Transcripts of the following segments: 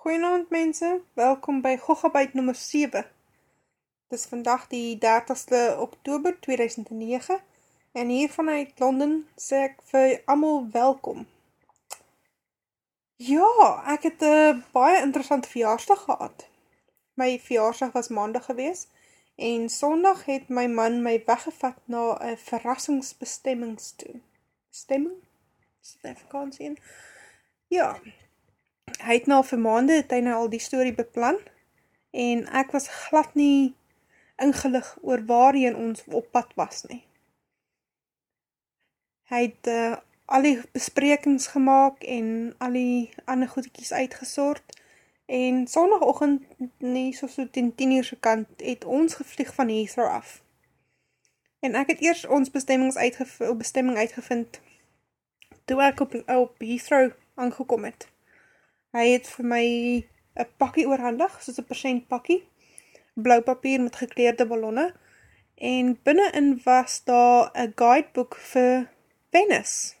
Goeienaand mense, welkom by Gogabyte nummer 7. Dis vandag die 30ste oktober 2009 en hier vanuit Londen sê ek vir almal welkom. Ja, ek het 'n baie interessante verjaarsdag gehad. My verjaarsdag was maandag gewees en sondag het my man my weggevat na 'n verrassingsbestemmings toe. Bestemming? Is dit Afrikaans een? Ja, hy het nou vir maande het hy nou al die story beplan en ek was glad nie ingelig oor waarheen ons op pad was nie. Hy het uh, al die besprekings gemaakt en al die ander goedetjies uitgesort en sondagochtend nie so so ten 10 uur kant het ons gevlieg van Heathrow af. En ek het eers ons bestemmings uitgev bestemming uitgevind toe ek op, op Heathrow aangekom het. Hy het vir my een pakkie oorhandig, soos een percent pakkie, blauw papier met gekleerde ballonne, en binnenin was daar een guidebook vir Venice,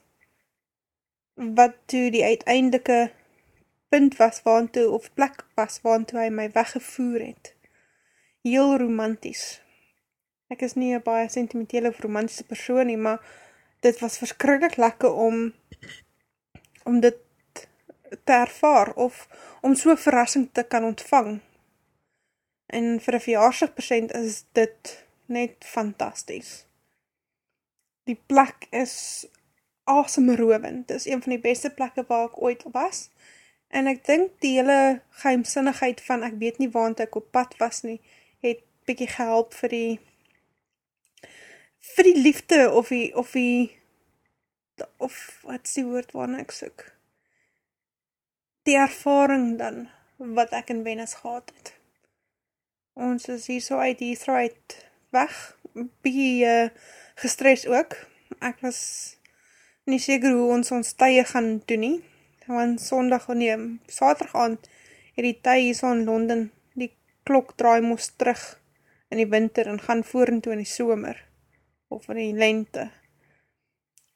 wat toe die uiteindelike punt was waantoe, of plek was waantoe hy my weggevoer het. Heel romanties. Ek is nie een baie sentimentele of romantische persoon nie, maar dit was verskrikkelijk lekker om om dit te ervaar of om so verrassing te kan ontvang. En vir een verjaarsdagpercent is dit net fantasties. Die plek is asemrovend. Dit is een van die beste plekke waar ek ooit was. En ek dink die hele geheimsinnigheid van ek weet nie waant ek op pad was nie, het bykie gehelp vir die vir die liefde of die of die of wat die woord waarna ek soek? Die ervaring dan, wat ek in Venice gehad het. Ons is hier so uit die uit weg, bykie uh, gestres ook. Ek was nie seker hoe ons ons tye gaan doen nie, want sondag, oh nee, saterdag aand, het die tye hier so in Londen, die klok draai moest terug in die winter en gaan voor en toe in die somer, of in die lente.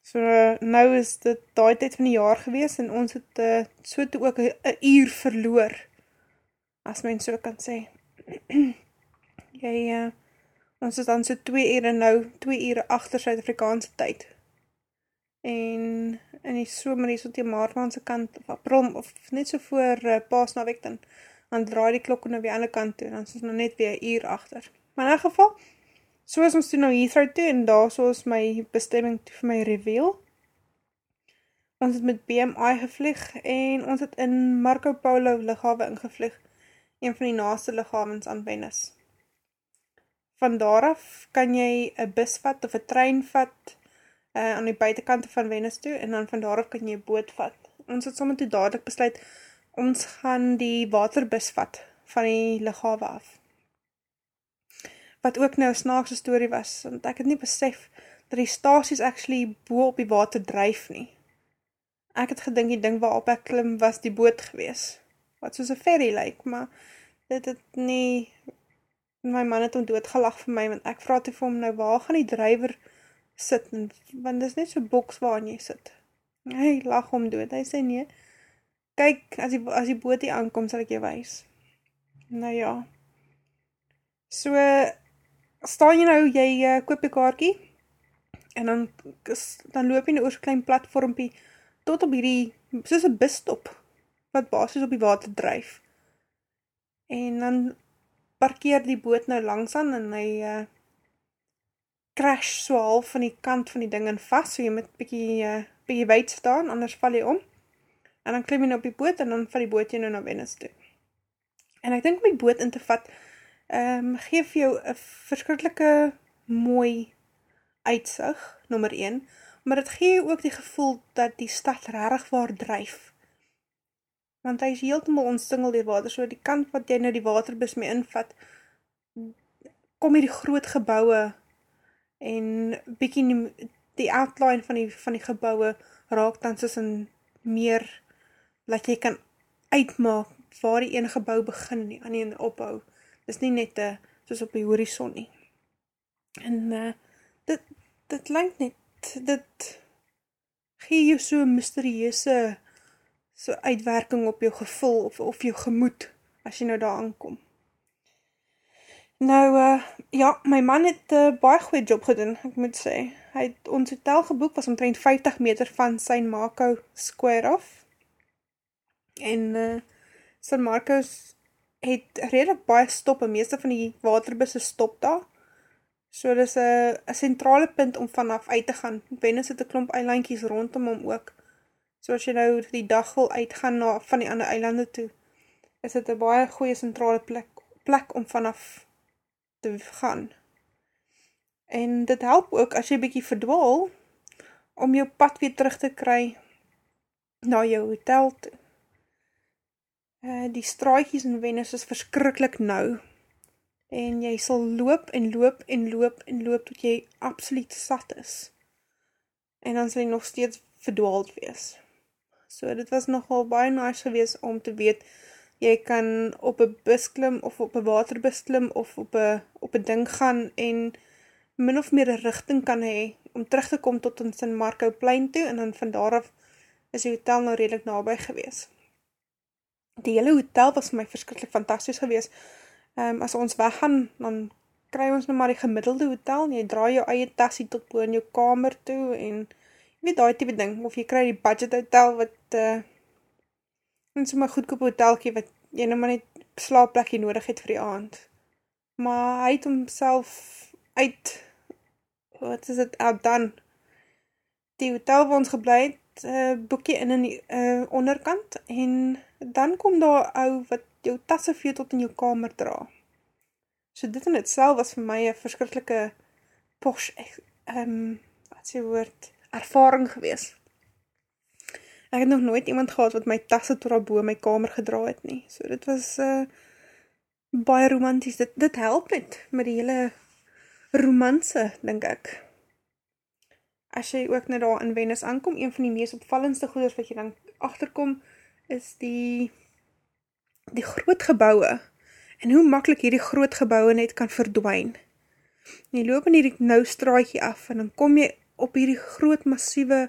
So nou is dit daai tyd van die jaar gewees en ons het uh, so toe ook 'n uur verloor. As mens so kan sê. Jy uh, ons is dan so 2 ure nou, 2 ure agter Suid-Afrikaanse tyd. En in die somer hier so teen Maart se kant of April of net so voor uh, Paasnaweek dan dan draai die klok nou weer aan die ander kant toe en dan is ons nou net weer 'n uur agter. Maar in 'n geval So is ons toe nou Heathrow toe en daar so is my bestemming toe vir my reveal. Ons het met BMI gevlieg en ons het in Marco Polo lichawe ingevlieg, een van die naaste lichawens aan Venice. Van daaraf kan jy een bus vat of een trein vat uh, aan die buitenkante van Venice toe en dan van daaraf kan jy boot vat. Ons het sommer toe dadelijk besluit, ons gaan die waterbus vat van die lichawe af wat ook nou een snaakse story was, want ek het nie besef dat die staties actually boe op die water drijf nie. Ek het gedink die ding waarop ek klim was die boot gewees, wat soos een ferry lyk, maar dit het nie, my man het om doodgelag vir my, want ek vraag toe vir hom nou, waar gaan die drijver sit, want dit is net so boks waarin jy sit. Hy lag om dood, hy sê nie, kyk, as die, as die boot hier aankom, sal ek jy wees. Nou ja, so, staan jy nou, jy uh, koop jy kaartjie, en dan, dan loop jy nou oor so'n klein platformpie, tot op hierdie, soos een busstop, wat basis op die water drijf. En dan parkeer die boot nou langsaan, en hy uh, crash so half van die kant van die ding in vast, so jy moet bykie, uh, bykie wijd staan, anders val jy om. En dan klim jy nou op die boot, en dan val die boot jy nou na Venice toe. En ek dink om die boot in te vat, um, geef jou een verskrikkelike mooi uitsig, nummer 1, maar het gee jou ook die gevoel dat die stad rarig waar drijf. Want hy is heeltemal ontsingel die water, so die kant wat jy nou die waterbus mee invat, kom hier die groot gebouwe en bykie die, die outline van die, van die gebouwe raak dan soos in meer dat jy kan uitmaak waar die ene gebouw begin en die ander ophou is nie net uh, soos op die horizon nie. En uh, dit, dit lyk net, dit gee jou so mysterieuse so uitwerking op jou gevoel of of jou gemoed as jy nou daar aankom. Nou uh ja, my man het 'n uh, baie goeie job gedoen, ek moet sê. Hy het ons hotel geboek was omtrent 50 meter van San Marco Square af. En uh San Marcos het redelik baie stoppe, meeste van die waterbusse stop daar. So dis 'n 'n sentrale punt om vanaf uit te gaan. Venice het 'n klomp eilandjies rondom hom ook. So as jy nou die dag wil uitgaan na van die ander eilande toe, is dit 'n baie goeie sentrale plek plek om vanaf te gaan. En dit help ook as jy bietjie verdwaal om jou pad weer terug te kry na jou hotel toe. Uh, die straatjies in Venice is verskriklik nou en jy sal loop en loop en loop en loop tot jy absoluut sat is. En dan sal jy nog steeds verdwaald wees. So dit was nogal baie nice gewees om te weet jy kan op 'n bus klim of op 'n waterbus klim of op 'n op 'n ding gaan en min of meer 'n rigting kan hê om terug te kom tot ons in Marco plein toe en dan van daar af is die hotel nou redelik naby gewees. Die hele hotel was vir my verskriklik fantasties geweest um, as ons weggaan, dan kry ons nou maar die gemiddelde hotel, jy draai jou eie tassie tot bo in jou kamer toe, en jy weet die type ding, of jy kry die budget hotel, wat, uh, en so my goedkoop hotelkie, wat jy nou maar net slaapplekje nodig het vir die aand. Maar hy het homself uit, wat is het, outdone, die hotel waar ons gebleid het, uh, boekje in in die uh, onderkant, en dan kom daar ou, wat jou tasse vir jou tot in jou kamer dra. So dit in het sel was vir my een verskrikkelike posh, um, wat sê woord, ervaring gewees. Ek het nog nooit iemand gehad wat my tasse tot al boe my kamer gedra het nie. So dit was uh, baie romantisch. Dit, dit help het met die hele romanse, denk ek. As jy ook nou daar in Venice aankom, een van die meest opvallendste goeders wat jy dan achterkom, is die die groot gebouwe, en hoe makkelijk hierdie groot gebouwe net kan verdwijn. Jy loop in hierdie nou straatje af, en dan kom jy op hierdie groot massieve,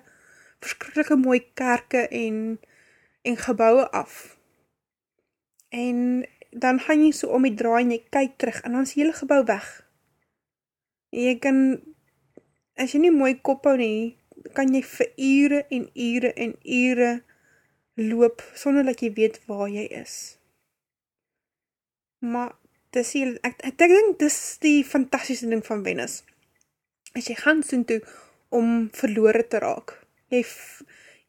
verskrikkelijke mooi kerke en, en gebouwe af. En dan gaan jy so om die draai en jy kyk terug, en dan is die hele gebouw weg. En jy kan, as jy nie mooi kop hou nie, kan jy vir ure en ure en ure loop, sonder dat jy weet waar jy is. Maar dis die, ek, ek, ek denk dis die fantastische ding van Venus. As jy gaan soen toe om verloore te raak, jy,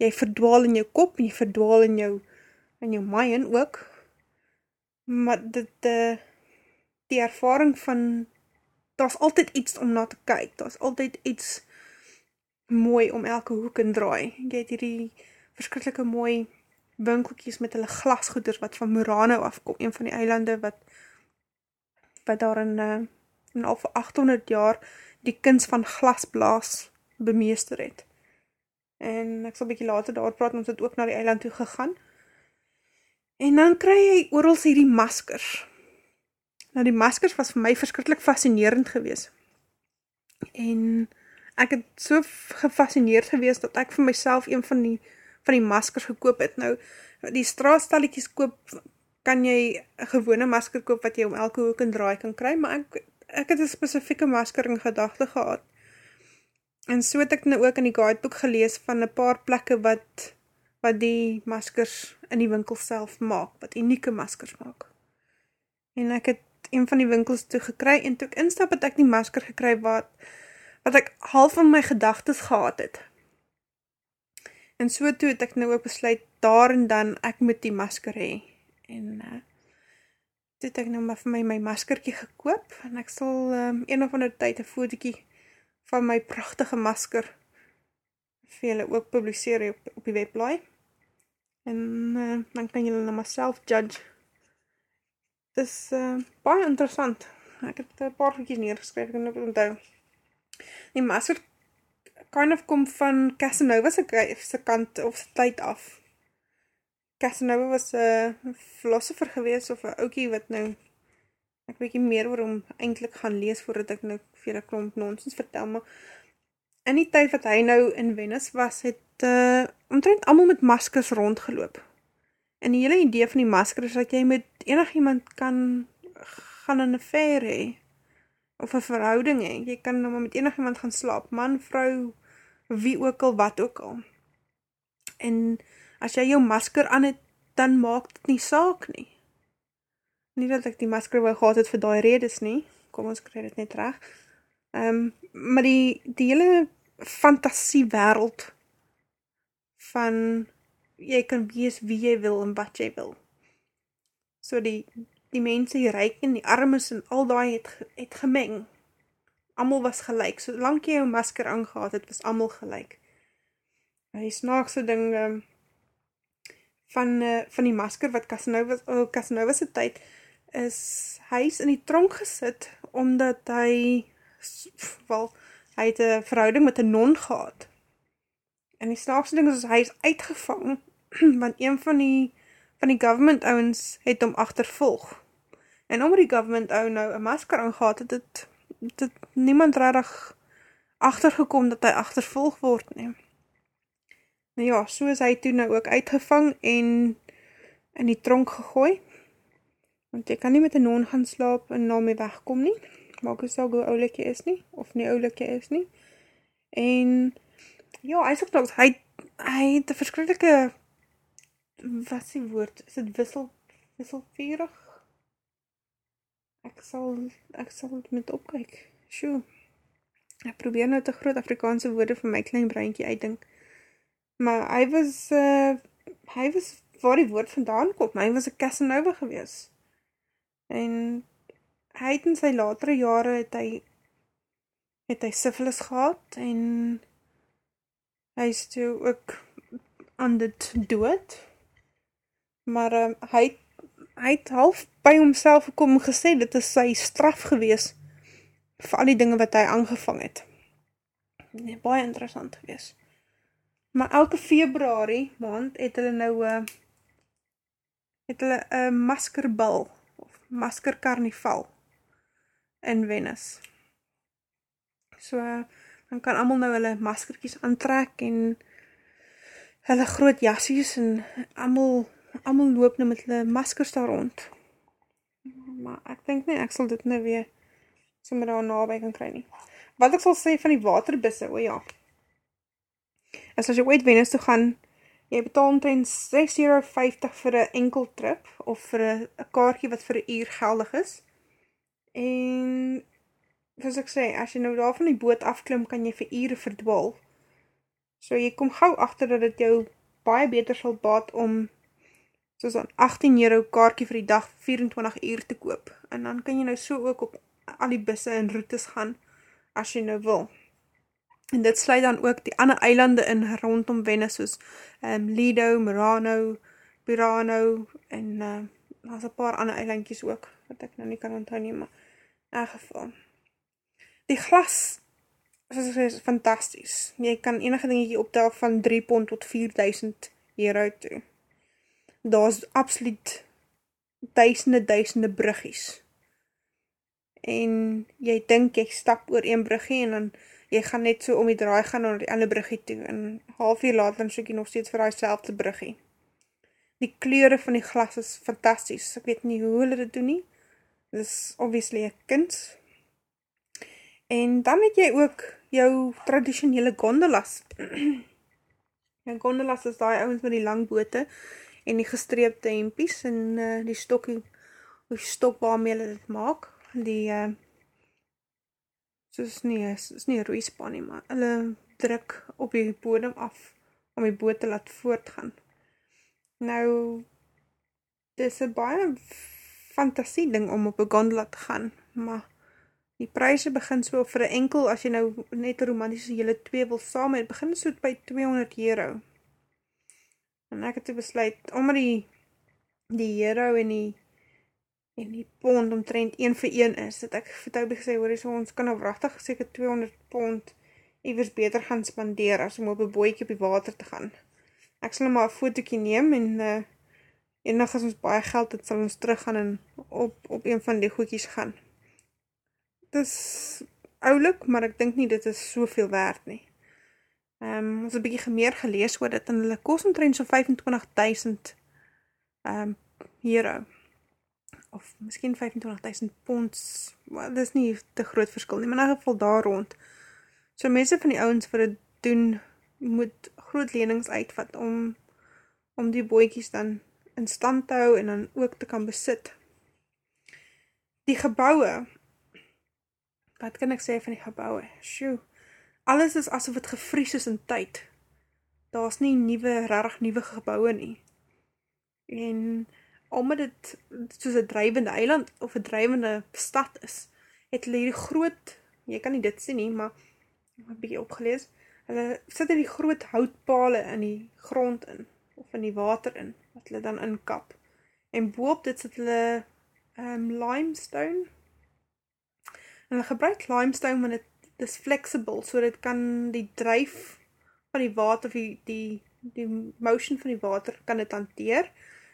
jy verdwaal in jou kop, jy verdwaal in jou, in jou maien ook, maar dit, die, die ervaring van, daar is altyd iets om na te kyk, daar is altyd iets mooi om elke hoek en draai, jy het hierdie verskrikkelijke mooi winkeltjies met hulle glasgoeders wat van Murano afkom, een van die eilande wat wat daar in, uh, in al vir 800 jaar die kunst van glasblaas bemeester het. En ek sal bykie later daar praat, ons het ook na die eiland toe gegaan. En dan kry jy oorals hierdie maskers. Nou die maskers was vir my verskrikkelijk fascinerend gewees. En ek het so gefascineerd gewees dat ek vir myself een van die van die maskers gekoop het. Nou, die straatstelletjies koop, kan jy een gewone masker koop wat jy om elke hoek en draai kan kry, maar ek, ek het een specifieke masker in gedachte gehad. En so het ek nou ook in die guidebook gelees van een paar plekke wat, wat die maskers in die winkel self maak, wat unieke maskers maak. En ek het een van die winkels toe gekry, en toe ek instap het ek die masker gekry wat, wat ek half van my gedagtes gehad het. En so toe het ek nou ook besluit, daar en dan, ek moet die masker hee. En uh, toe het ek nou maar vir my my maskerkie gekoop, en ek sal um, een of ander tyd een fotokie van my prachtige masker vir julle ook publiseer op, op die weblaai. En uh, dan kan julle nou maar self judge. Het is uh, baie interessant. Ek het een paar voetjies neergeskryf, ek kan ook onthou. Die masker kind of kom van Casanova se kant of se tyd af. Casanova was 'n philosopher gewees of 'n ouetjie wat nou ek weet nie meer oor hom eintlik gaan lees voordat ek nou vir 'n klomp nonsens vertel maar in die tyd wat hy nou in Venice was het uh, omtrent almal met maskers rondgeloop En die hele idee van die masker is dat jy met enigiemand kan gaan 'n affair hê of 'n verhouding hê. Jy kan nou met enigiemand gaan slaap, man, vrou, wie ook al wat ook al. En as jy jou masker aan het, dan maak dit nie saak nie. Nie dat ek die masker wou gehad het vir daai redes nie. Kom ons kry dit net reg. Ehm um, maar die die hele fantasie wêreld van jy kan wees wie jy wil en wat jy wil. So die die mense hier ryk en die armes en al daai het het gemeng. Almal was gelyk. Solank jy jou masker aangetree het, was almal gelyk. Hy snaakse ding um, van uh, van die masker wat Casanova oh, Casanova se tyd is hy's in die tronk gesit omdat hy wel hy het 'n verhouding met 'n non gehad. En die snaakse ding is hy is uitgevang want een van die van die government ouens het hom agtervolg. En omdat die government ou nou 'n masker aangehad het, het dit niemand regtig agtergekom dat hy agtervolg word nie. Nou ja, so is hy toe nou ook uitgevang en in die tronk gegooi. Want jy kan nie met 'n non gaan slaap en na my wegkom nie. Maak nie saak hoe oulik jy is nie of nie oulik jy is nie. En ja, hy sê dalk hy hy het 'n verskriklike wat die woord? Is dit wissel wisselvurig? Ek sal ek sal met opkyk. Sjoe. Ek probeer nou te groot Afrikaanse woorde vir my klein breintjie uitdink. Maar hy was uh hy was waar die woord vandaan kom. Hy was 'n Casanova gewees. En hy het in sy latere jare het hy het hy syfilis gehad en hy is toe ook aan dit dood maar um, hy hy het half by homself gekom en gesê dit is sy straf gewees vir al die dinge wat hy aangevang het. Nee, baie interessant gewees. Maar elke Februarie maand het hulle nou uh, het hulle 'n uh, maskerbal of maskerkarnaval in Venice. So dan kan almal nou hulle maskertjies aantrek en hulle groot jassies en almal almal loop nou met hulle maskers daar rond. Maar ek dink nie ek sal dit nou weer sommer daar naby kan kry nie. Wat ek sal sê van die waterbusse, o ja. As as jy ooit Venice toe gaan, jy betaal omtrent 6,50 vir 'n enkel trip of vir 'n kaartjie wat vir 'n uur geldig is. En soos ek sê, as jy nou daar van die boot afklim, kan jy vir ure verdwaal. So jy kom gou agter dat dit jou baie beter sal baat om soos aan 18 euro kaartjie vir die dag 24 uur te koop. En dan kan jy nou so ook op al die busse en routes gaan as jy nou wil. En dit sluit dan ook die ander eilande in rondom Venice soos um, Lido, Murano, Pirano en uh, daar's 'n paar ander eilandjies ook wat ek nou nie kan onthou nie, maar in elk geval. Die glas soos ek sê is fantasties. Jy kan enige dingetjie optel van 3 pond tot 4000 euro toe daar's absoluut duisende duisende bruggies. En jy dink jy stap oor een bruggie en dan jy gaan net so om die draai gaan na die ander bruggie toe en halfuur later soek jy nog steeds vir daai selfde bruggie. Die kleure van die glas is fantasties. Ek weet nie hoe hulle dit doen nie. Dit is obviously 'n kuns. En dan het jy ook jou tradisionele gondolas. Ja, gondolas is daai ouens met die lang bote en die gestreepte hempies en uh, die stokkie die stok waarmee hulle dit maak. Die uh, soos nie is nie roeispan nie maar hulle druk op die bodem af om die boot te laat voortgaan. Nou dis 'n baie fantasie ding om op 'n gondola te gaan maar die pryse begin so vir 'n enkel as jy nou net 'n romantiese julle twee wil saam hê begin so by 200 euro En ek het toe besluit, omdat die, die euro en die, en die pond omtrent 1 vir 1 is, dat ek vir Toby gesê, hoor, so ons kan nou wrachtig seker 200 pond evers beter gaan spandeer, as om op een boekie op die water te gaan. Ek sal nou maar een fotokie neem, en uh, enig as ons baie geld het, sal ons terug gaan en op, op een van die goedkies gaan. Het is oulik, maar ek dink nie dit is soveel waard nie. Um, ons het 'n bietjie meer gelees oor dit en hulle kos omtrent so 25000 um euro of miskien 25000 pond. Maar dis nie te groot verskil nie, maar in 'n geval daar rond. So mense van die ouens vir dit doen moet groot lenings uitvat om om die bootjies dan in stand te hou en dan ook te kan besit. Die geboue. Wat kan ek sê van die geboue? Sjoe. Alles is asof dit gevries is in tyd. Daar's nie nuwe, regtig nuwe geboue nie. En omdat dit soos 'n drywende eiland of 'n drywende stad is, het hulle hierdie groot, jy kan nie dit sien nie, maar ek het 'n bietjie opgelees. Hulle sit hierdie groot houtpale in die grond in of in die water in wat hulle dan inkap. En boop dit sit hulle um limestone. En hulle gebruik limestone want dit dis flexible so dit kan die dryf van die water of die die die motion van die water kan dit hanteer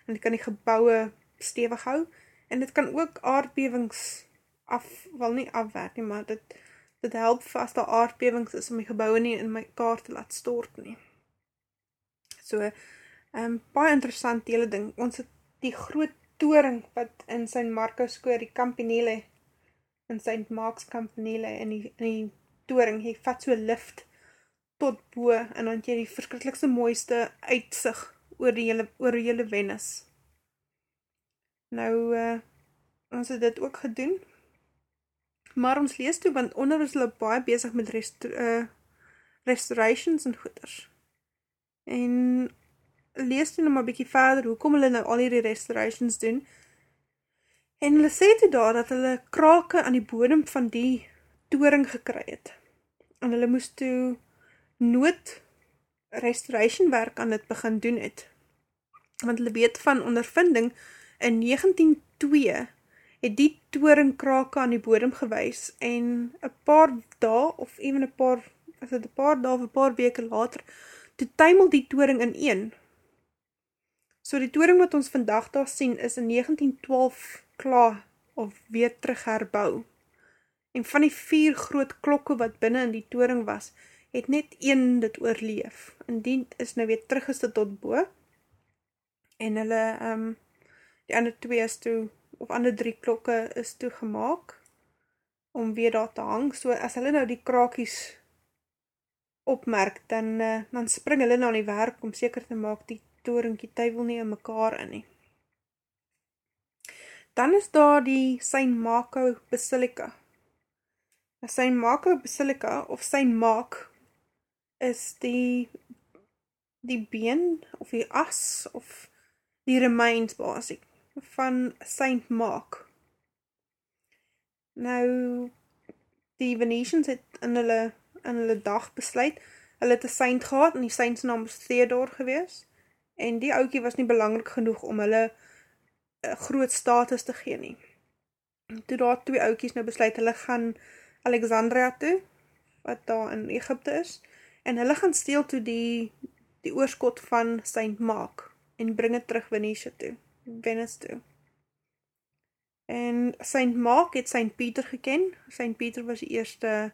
en dit kan die geboue stewig hou en dit kan ook aardbewings af wel nie afwerk nie, maar dit dit help vas daar aardbewings is om die geboue nie in mekaar te laat stort nie. So, ehm um, baie interessant hele ding. Ons het die groot toring wat in St. Marcus Square, die Campanile in St. Mark's Campanile in die in die toring, jy vat so 'n lift tot bo en dan jy die verskriklikste mooiste uitsig oor die hele oor die hele Venus. Nou uh ons het dit ook gedoen. Maar ons lees toe want onder is hulle baie besig met rest, uh restorations en goeders. En lees toe nog maar bietjie verder hoekom hulle nou al hierdie restorations doen. En hulle sê toe daar dat hulle krake aan die bodem van die toring gekry het. En hulle moes toe nood restoration werk aan dit begin doen het want hulle weet van ondervinding in 1902 het die toringkrake aan die bodem gewys en 'n paar dae of ewen 'n paar as dit 'n paar dae of 'n paar weke later toe tuimel die toring in een. So die toring wat ons vandag daar sien is in 1912 klaar of weer terug herbou. En van die vier groot klokke wat binne in die toring was, het net een dit oorleef. Indien is nou weer teruggesit tot bo en hulle um die ander twee is toe of ander drie klokke is toe gemaak om weer daar te hang. So as hulle nou die krakies opmerk, dan uh, dan spring hulle nou aan die werk om seker te maak die toringkie tuiwel nie in mekaar in nie. Dan is daar die Saint Marco Basilica. Die Saint Marco Basilica of Saint Mark is die die been of die as of die remains basiek van Saint Mark. Nou die Venetians het in hulle in hulle dag besluit, hulle 'n saint gehad en die saint se naam was Theodore gewees en die ouetjie was nie belangrik genoeg om hulle groot status te gee nie. Toe daar twee ouetjies nou besluit hulle gaan Alexandria toe wat daar in Egipte is en hulle gaan steel toe die die oorskot van Saint Mark en bring het terug Venetië toe, Venice toe. En Saint Mark het Saint Pieter geken. Saint Pieter was die eerste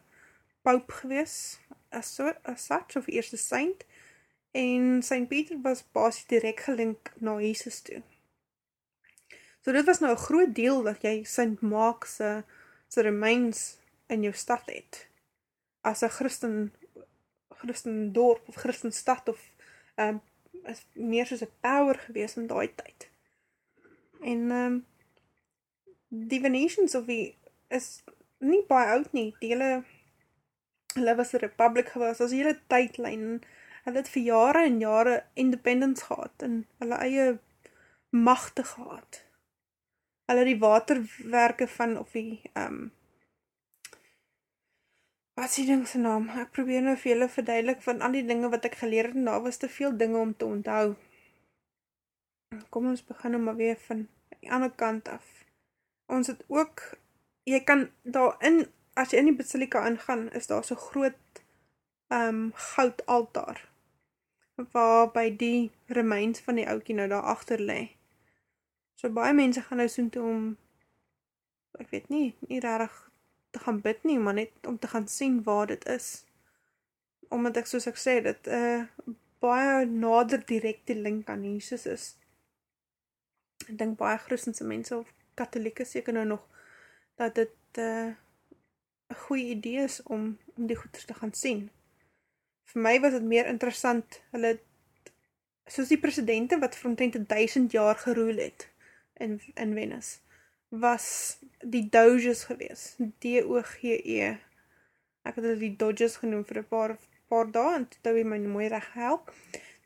pope gewees as so as such of eerste saint. En Saint Pieter was basies direk gelink na Jesus toe. So dit was nou 'n groot deel dat jy Saint Mark se se remains in jou stad het. As 'n Christen Christen dorp of Christen stad of ehm um, is meer soos 'n power gewees in daai tyd. En ehm um, die Venetians of die is nie baie oud nie. Die hele hulle was 'n republic gewees. As hele tydlyn hulle het vir jare en jare independence gehad en hulle eie magte gehad. Hulle die waterwerke van of die ehm um, Wat die ding se naam? Ek probeer nou vir julle verduidelik van al die dinge wat ek geleer het en daar was te veel dinge om te onthou. Kom ons begin nou maar weer van die ander kant af. Ons het ook jy kan daarin as jy in die basilika ingaan, is daar so groot ehm um, goud altaar waar by die remains van die ouetjie nou daar agter lê. So baie mense gaan nou soontoe om ek weet nie, nie regtig te gaan bid nie, maar net om te gaan sien waar dit is. Omdat ek soos ek sê, dit 'n uh, baie nader direkte link aan Jesus is. Ek dink baie Christense mense of Katolieke seker nou nog dat dit 'n uh, 'n goeie idee is om om die goeders te gaan sien. Vir my was dit meer interessant. Hulle soos die presidente wat vir omtrent 1000 jaar geroel het in in Venice was die Doges gewees. D O G E. Ek het dit die Dodgers genoem vir 'n paar paar dae en dit het my mooi reg gehelp.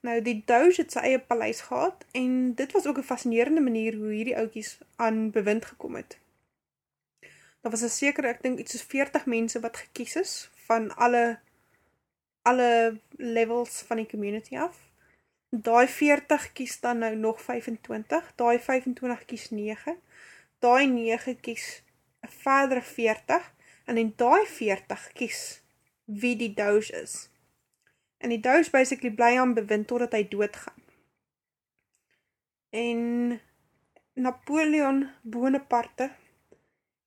Nou die Doge het sy eie paleis gehad en dit was ook 'n fascinerende manier hoe hierdie ouetjies aan bewind gekom het. Daar was 'n sekere, ek dink iets soos 40 mense wat gekies is van alle alle levels van die community af. Daai 40 kies dan nou nog 25, daai 25 kies 9 daai 9 kies 'n verdere 40 en in daai 40 kies wie die Doge is. En die Doge basically bly aan bewind totdat hy doodgaan. En Napoleon Bonaparte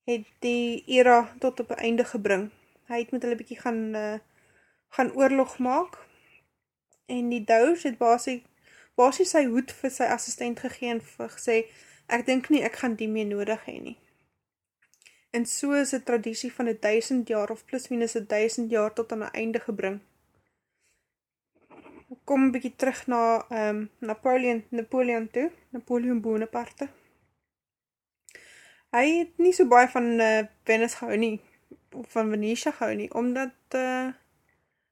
het die era tot op 'n einde gebring. Hy het met hulle bietjie gaan uh, gaan oorlog maak. En die Doge het basies basies sy hoed vir sy assistent gegee en gesê Ek dink nie ek gaan die meer nodig hê nie. En so is 'n tradisie van 'n 1000 jaar of plus minus 'n 1000 jaar tot aan 'n einde gebring. Kom 'n bietjie terug na um, Napoleon, Napoleon toe, Napoleon Bonaparte. Hy het nie so baie van uh, Venice gehou nie, of van Venetia gehou nie, omdat uh,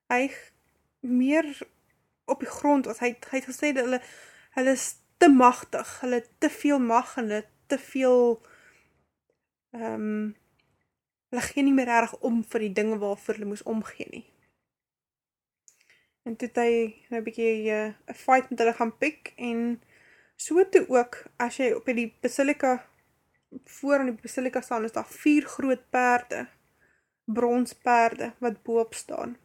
hy meer op die grond was. Hy hy het gesê dat hulle hulle is te machtig, hulle te veel mag en hulle te veel um, hulle gee nie meer erg om vir die dinge waarvoor hulle moes omgee nie. En toe het hy nou bykie eh, een uh, fight met hulle gaan pik en so toe ook, as jy op die basilika voor in die basilika staan, is daar vier groot perde, bronsperde, wat boop staan.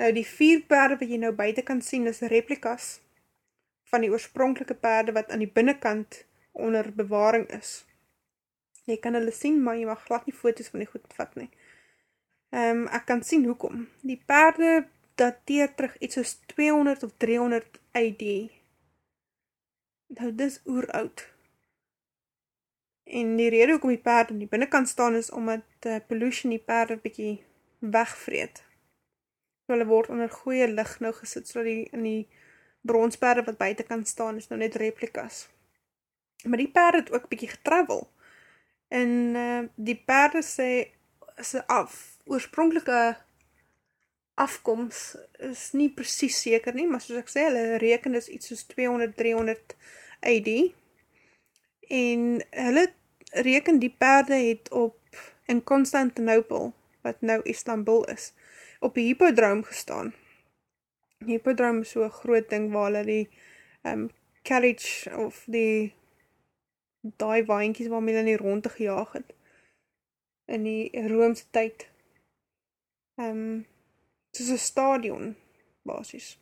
Nou die vier perde wat jy nou buiten kan sien, is replikas, van die oorspronklike perde wat aan die binnenkant onder bewaring is. Jy kan hulle sien, maar jy mag glad nie foto's van die goed vat nie. Um, ek kan sien hoekom. Die perde dateer terug iets soos 200 of 300 AD. Nou, dis oer oud. En die rede hoekom die perde in die binnenkant staan is omdat uh, pollution die perde bykie wegvreed. Hulle word onder goeie licht nou gesit, so die in die bronsperde wat buiten kan staan, is nou net replikas. Maar die perde het ook bykie getravel. En uh, die perde sê, sy af, oorspronkelike afkomst is nie precies seker nie, maar soos ek sê, hulle reken is iets soos 200-300 AD. En hulle reken die perde het op, in Constantinople, wat nou Istanbul is, op die hippodroom gestaan. Hippodrome is so 'n groot ding waar hulle die um carriage of die daai waantjies waarmee hulle in die ronde gejaag het in die Romeinse tyd. Um soos 'n stadion basies.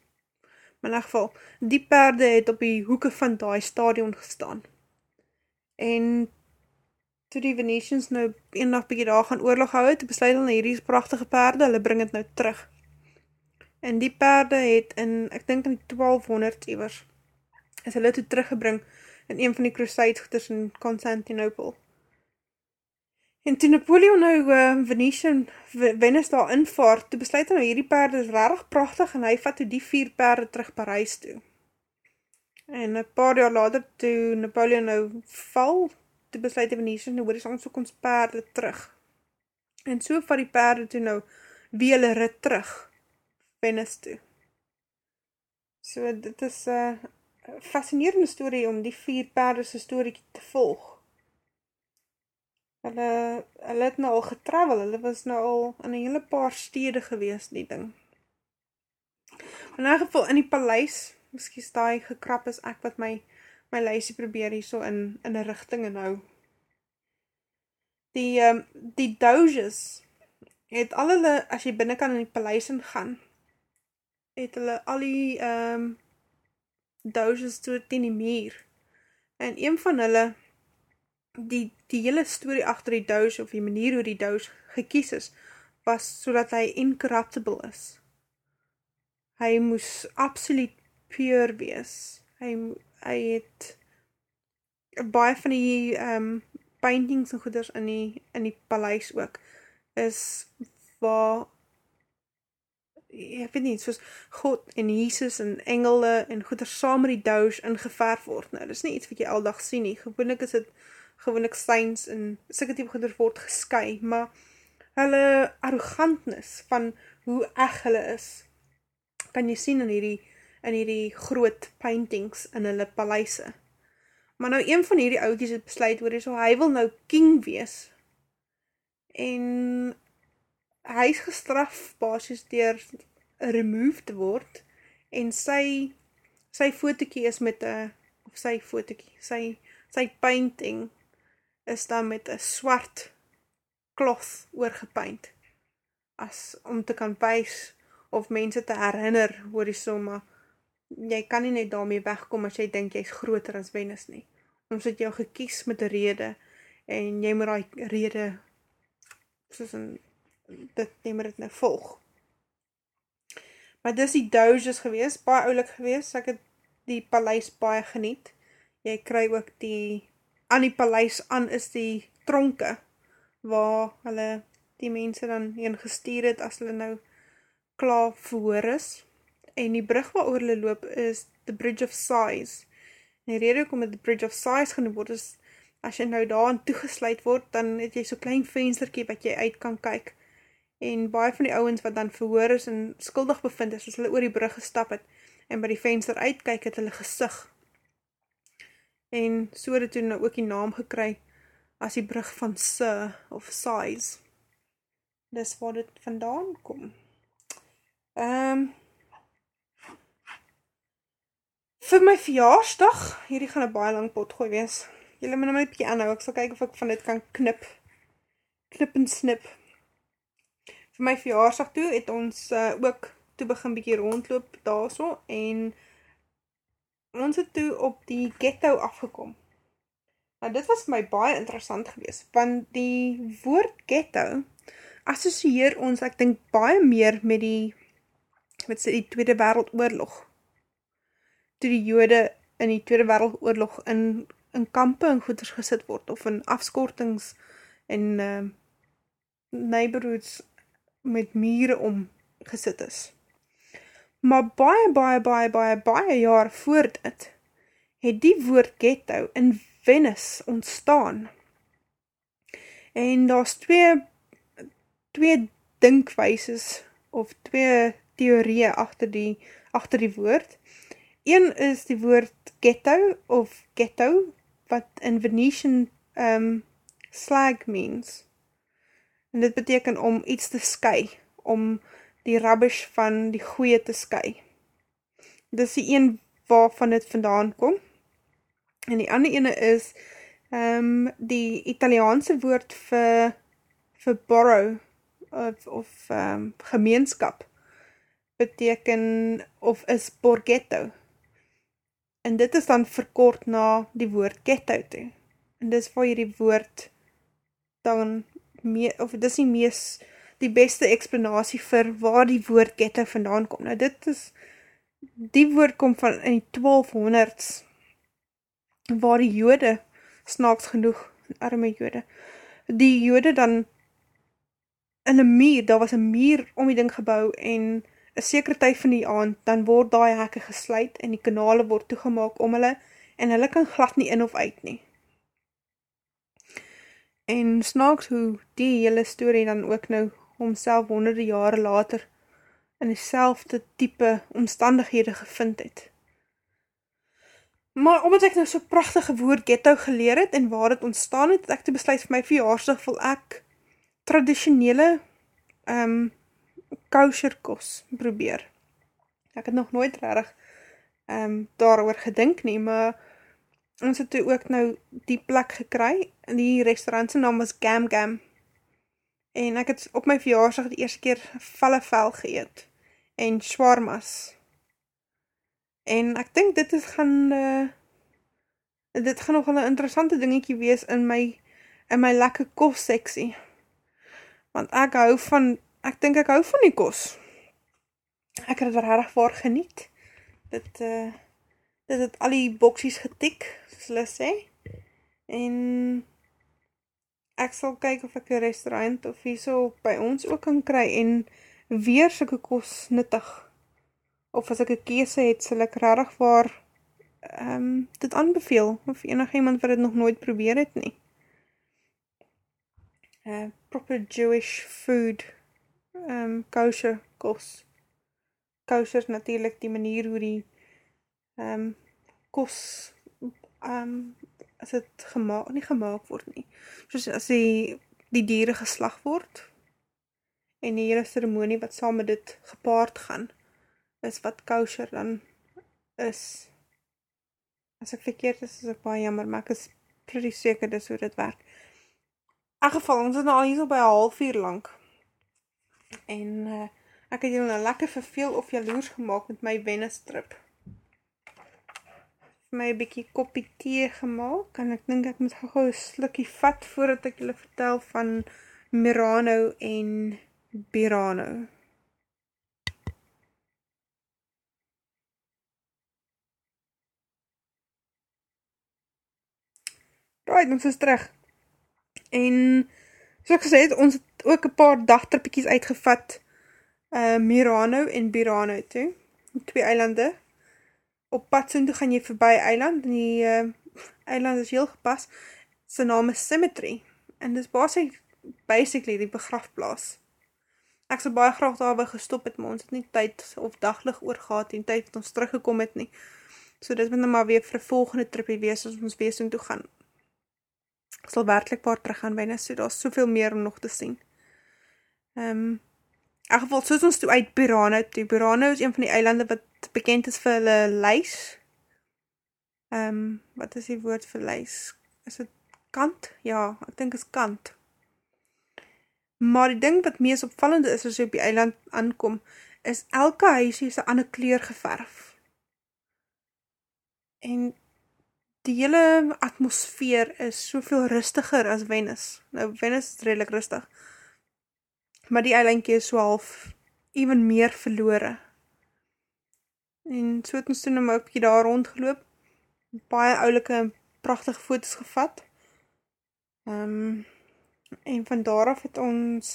Maar in 'n geval, die perde het op die hoeke van daai stadion gestaan. En toe die Venetians nou eendag bietjie daar gaan oorlog hou het, besluit hulle hierdie pragtige perde, hulle bring dit nou terug. En die perde het in, ek dink in 1200 iwers, is hulle toe teruggebring in een van die crusade goeders in Constantinople. En toe Napoleon nou uh, Venetian, Venice daar invaart, toe besluit hy nou hierdie perde is rarig prachtig en hy vat toe die vier perde terug Parijs toe. En een paar jaar later toe Napoleon nou val, toe besluit die Venetian nou hoor is ons ook ons perde terug. En so vat die perde toe nou wie hulle rit terug. Venice toe. So dit is 'n uh, fascinerende storie om die vier se storieetjie te volg. Hulle hulle het nou al getravel, hulle was nou al in 'n hele paar stede gewees die ding. In 'n geval in die paleis, miskien daai gekrap is ek wat my my lysie probeer hierso in in 'n rigting en hou. Die ehm um, die doges het al hulle as jy binne kan in die paleis ingaan, het hulle al die um, douches toe teen die muur. En een van hulle, die, die hele story achter die douche, of die manier hoe die douche gekies is, was so dat hy incorruptible is. Hy moes absoluut pure wees. Hy, hy het baie van die um, paintings en goeders in die, in die paleis ook, is waar ek weet nie, soos God en Jesus en engele en goeders saam met die douws ingeverf word. Nou, dit is nie iets wat jy aldag sien nie. Gewoonlik is dit gewoonlik steins en sikke type goeders word gesky, maar hulle arrogantnis van hoe eg hulle is, kan jy sien in hierdie, in hierdie groot paintings in hulle paleise. Maar nou een van hierdie oudjies het besluit oor, so hy wil nou king wees. En hy is gestraf basis dier remove te word en sy sy fotokie is met 'n of sy fotokie, sy sy painting is dan met 'n swart cloth oorgepaint as om te kan wys of mense te herinner oor die somma jy kan nie net daarmee wegkom as jy dink jy's groter as Venus nie. Ons het jou gekies met 'n rede en jy moet daai rede soos 'n dit neem dit nou volg. Maar dis die Doges gewees, baie oulik gewees. Ek het die paleis baie geniet. Jy kry ook die aan die paleis aan is die tronke waar hulle die mense dan heen gestuur het as hulle nou klaar verhoor is. En die brug waaroor hulle loop is the Bridge of Sighs. Die rede hoekom dit the Bridge of Sighs genoem word is as jy nou daarin toegesluit word, dan het jy so klein venstertjie wat jy uit kan kyk en baie van die ouwens wat dan verhoor is en skuldig bevind is, as hulle oor die brug gestap het, en by die venster uitkyk het hulle gesig. En so het toen nou ook die naam gekry, as die brug van Sy, of Sais. Dis waar dit vandaan kom. Um, vir my verjaarsdag, hierdie gaan een baie lang pot gooi wees, jylle moet nou my bykie aanhou, ek sal kyk of ek van dit kan knip, knip en snip, vir my verjaarsdag toe het ons uh, ook toe begin bykie rondloop daar so en ons het toe op die ghetto afgekom. Nou dit was my baie interessant gewees, want die woord ghetto associeer ons, ek dink, baie meer met die, met die Tweede Wereldoorlog. Toe die jode in die Tweede Wereldoorlog in, in kampe en goeders gesit word, of in afskortings en uh, neighborhoods met mure om gesit is. Maar baie, baie, baie, baie, baie jaar voor dit, het die woord ghetto in Venice ontstaan. En daar is twee, twee dinkwijses, of twee theorieën achter die, achter die woord. Een is die woord ghetto, of ghetto, wat in Venetian um, slag means. En dit beteken om iets te sky, om die rubbish van die goeie te sky. Dit is die een waarvan dit vandaan kom. En die ander ene is um, die Italiaanse woord vir, vir borrow of, of um, gemeenskap beteken of is borghetto. En dit is dan verkort na die woord ghetto toe. En dis waar jy die woord dan mee, of dis die mees, die beste explanatie vir waar die woord ghetto vandaan kom. Nou dit is, die woord kom van in die 1200s, waar die jode, snaaks genoeg, arme jode, die jode dan in een muur, daar was een muur om die ding gebouw en een sekere tyd van die aand, dan word die hekke gesluit en die kanale word toegemaak om hulle en hulle kan glad nie in of uit nie. En snaaks hoe die hele story dan ook nou homself honderde jare later in die selfde type omstandighede gevind het. Maar omdat ek nou so prachtige woord ghetto geleer het en waar het ontstaan het, het ek te besluit vir my verjaarsdag wil ek traditionele um, kosher kos probeer. Ek het nog nooit rarig um, daar oor gedink nie, maar ons het toe ook nou die plek gekry, die restaurantse naam was Gam Gam, en ek het op my verjaarsdag die eerste keer falafel geëet, en shawarmas, en ek dink dit is gaan, uh, dit gaan nog een interessante dingetje wees in my, in my lekker kos seksie, want ek hou van, ek dink ek hou van die kos, ek het het erg waar geniet, dit, uh, dit het al die boksies getik, soos hulle sê, En ek sal kyk of ek 'n restaurant of hierso by ons ook kan kry en weer sulke kos nuttig. Of as ek 'n keuse het, sal ek regtig waar ehm um, dit aanbeveel of enigiemand wat dit nog nooit probeer het nie. Uh proper Jewish food ehm um, kosher kos. Kosher is natuurlik die manier hoe die ehm um, kos ehm um, as dit gemaak nie gemaak word nie. Soos as die die diere geslag word en die hele seremonie wat saam met dit gepaard gaan is wat kosher dan is. As ek verkeerd is, is ek baie jammer, maar ek is pretty seker dis hoe dit werk. In geval, ons is nou al hier so by 'n halfuur lank. En uh, ek het julle nou lekker verveel of jaloers gemaak met my Venice trip. Vir my 'n bietjie koppie tee gemaak en ek dink ek moet gou-gou 'n slukkie vat voordat ek julle vertel van Mirano en Birano. Right, ons is terug. En soos ek gesê het, ons het ook 'n paar dagtrippietjies uitgevat uh Mirano en Birano toe. Twee eilande. Op pad soontoe gaan jy verby eiland en die uh eiland is heel gepas. Sy naam is Symmetry en dis basically basically die begrafplaas. Ek sou baie graag daar wou gestop het, maar ons het nie tyd of daglig oor gehad en tyd het ons teruggekom het nie. So dit moet nou maar weer vir 'n volgende tripie wees as ons weer soontoe gaan ek sal werklik paar terug gaan byna so daar's soveel meer om nog te sien. Ehm um, in geval soos ons toe uit Burano toe. Burano is een van die eilande wat bekend is vir hulle lys. Ehm um, wat is die woord vir lys? Is dit kant? Ja, ek dink is kant. Maar die ding wat mees opvallende is as jy op die eiland aankom, is elke huisie is 'n ander kleur geverf. En die hele atmosfeer is soveel rustiger as Venice. Nou, Venice is redelijk rustig. Maar die eilandkie is so half even meer verloore. En so het ons toen nou ook daar rondgeloop. Baie oulike en prachtige foto's gevat. Um, en van daaraf het ons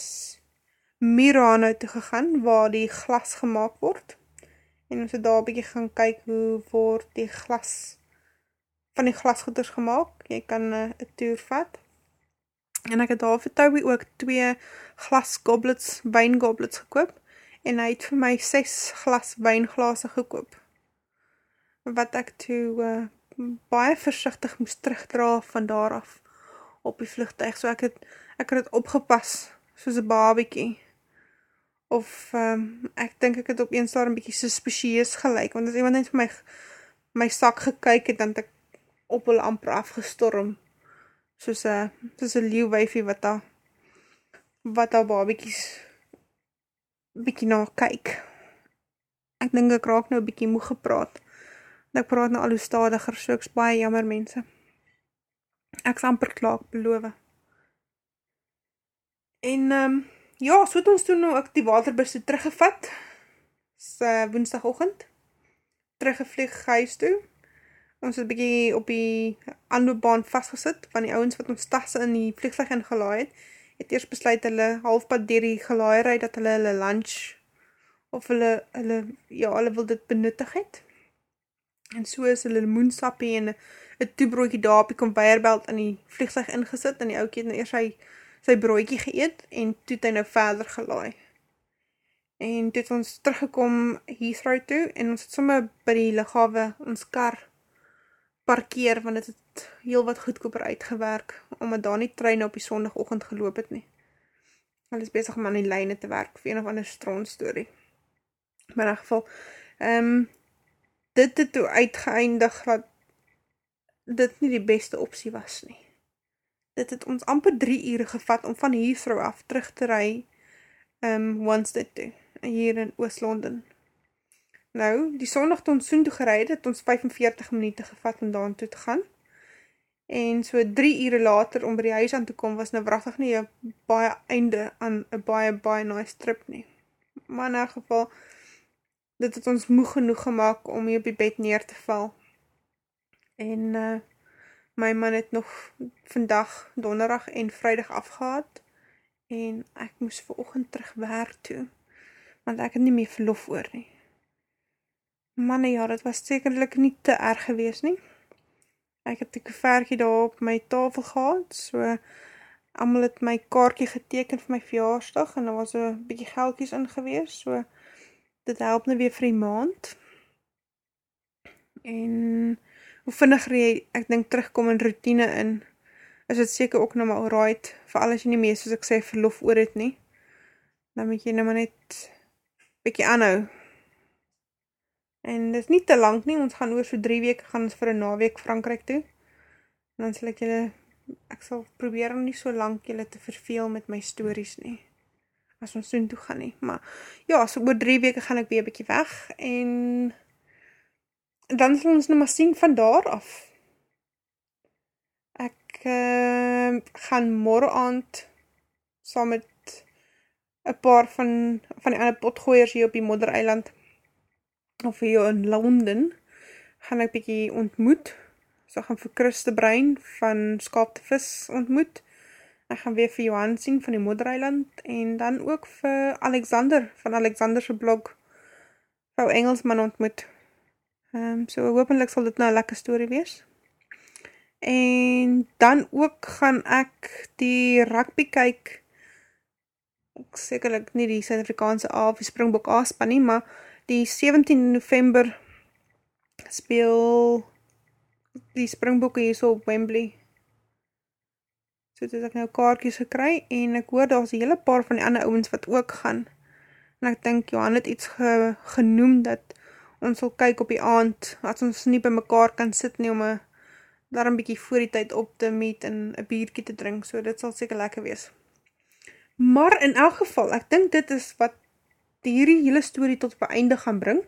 Mirano toe gegaan, waar die glas gemaakt word. En ons het daar bykie gaan kyk hoe word die glas van die glasgoeders gemaakt. Jy kan eh, een uh, tour vat. En ek het daar vir Toby ook twee glas goblets, wijn goblets gekoop. En hy het vir my 6 glas wijnglase gekoop. Wat ek toe uh, baie versichtig moest terugdra van daar af op die vliegtuig. So ek het, ek het het opgepas soos een babiekie. Of um, ek denk ek het op een bykie suspicieus gelijk. Want as iemand net vir my, my sak gekyk het, dan het ek op hulle amper afgestorm soos 'n soos 'n leeu wyfie wat daar wat daar babetjies bietjie na kyk. Ek dink ek raak nou 'n bietjie moeg gepraat. Ek praat nou al hoe stadiger, so ek's baie jammer mense. Ek's amper klaar, beloof. En um, ja, so het ons toe nou ook die waterbus toe teruggevat. Dis uh, Woensdagoggend. Teruggevlieg huis toe ons het bykie op die aanloopbaan vastgesit, van die ouwens wat ons tasse in die vliegtuig ingelaai het, het eerst besluit hulle halfpad dier die gelaaierij, dat hulle hulle lunch, of hulle, hulle, ja, hulle wil dit benuttig het, en so is hulle moensappie en een toebroodjie daar op die conveyerbelt in die vliegtuig ingesit, en die ouwkie het nou eerst sy, sy broodjie geëet, en toe het hy nou verder gelaai. En het ons teruggekom Heathrow toe, en ons het somme by die lichawe ons kar parkeer, want het het heel wat goedkoper uitgewerk, omdat daar nie trein op die sondagochtend geloop het nie. Hulle is bezig om aan die lijne te werk, vir een of ander stroonstory. Maar in die geval, um, dit het toe uitgeëindig, dat dit nie die beste optie was nie. Dit het ons amper drie uur gevat, om van Heathrow af terug te rij, um, Wanstead toe, hier in Oost-London. Nou, die sondag toe ons soen toe gereid, het ons 45 minuut gevat om daar toe te gaan. En so drie ure later om by die huis aan te kom, was nou wrachtig nie een baie einde aan een baie, baie nice trip nie. Maar in elk geval, dit het ons moe genoeg gemaakt om hier op die bed neer te val. En uh, My man het nog vandag donderdag en vrydag afgehaat en ek moes ver oggend terug werk toe want ek het nie meer verlof oor nie. Manne ja, dit was sekerlik nie te erg geweest nie. Ek het 'n koevertjie daar op my tafel gehad, so almal het my kaartjie geteken vir my verjaarsdag en daar was 'n bietjie geldjies in gewees, so dit help nou weer vir die maand. En hoe vinniger jy ek dink terugkom in rotine in, is dit seker ook nou maar alright vir al as jy nie meer soos ek sê verlof oor het nie. Dan moet jy nou maar net bietjie aanhou. En dit is nie te lank nie, ons gaan oor so 3 weke gaan ons vir 'n naweek Frankryk toe. En dan sal ek julle ek sal probeer om nie so lank julle te verveel met my stories nie. As ons soheen toe gaan nie, maar ja, so oor 3 weke gaan ek weer 'n bietjie weg en dan sal ons nou maar sien van daar af. Ek uh, gaan môre aand saam met 'n paar van van die ander potgooiers hier op die Moddereiland of hier in Londen gaan ek bietjie ontmoet. So gaan vir Christe Brein van Skaap te Vis ontmoet. Ek gaan weer vir Johan sien van die Moddereiland en dan ook vir Alexander van Alexander se blog vrou Engelsman ontmoet. Ehm um, so hopelik sal dit nou 'n lekker storie wees. En dan ook gaan ek die rugby kyk sekerlik nie die Suid-Afrikaanse A of die Springbok A span nie, maar die 17 November speel die Springbokke hier so op Wembley. So dit is ek nou kaartjies gekry en ek hoor daar's 'n hele paar van die ander ouens wat ook gaan. En ek dink Johan het iets ge, genoem dat ons sal kyk op die aand as ons nie by mekaar kan sit nie om 'n daar 'n bietjie voor die tyd op te meet en 'n biertjie te drink. So dit sal seker lekker wees. Maar in elk geval, ek dink dit is wat hierdie hele storie tot op einde gaan bring.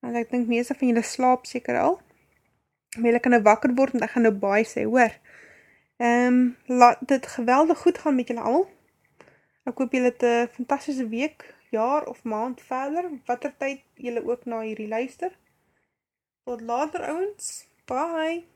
Want ek dink meeste van julle slaap seker al. Maar julle kan nou wakker word en ek gaan nou baie sê, hoor. Ehm, um, laat dit geweldig goed gaan met julle almal. Ek hoop julle het 'n fantastiese week, jaar of maand verder, watter tyd julle ook na hierdie luister. Tot later ouens. Bye.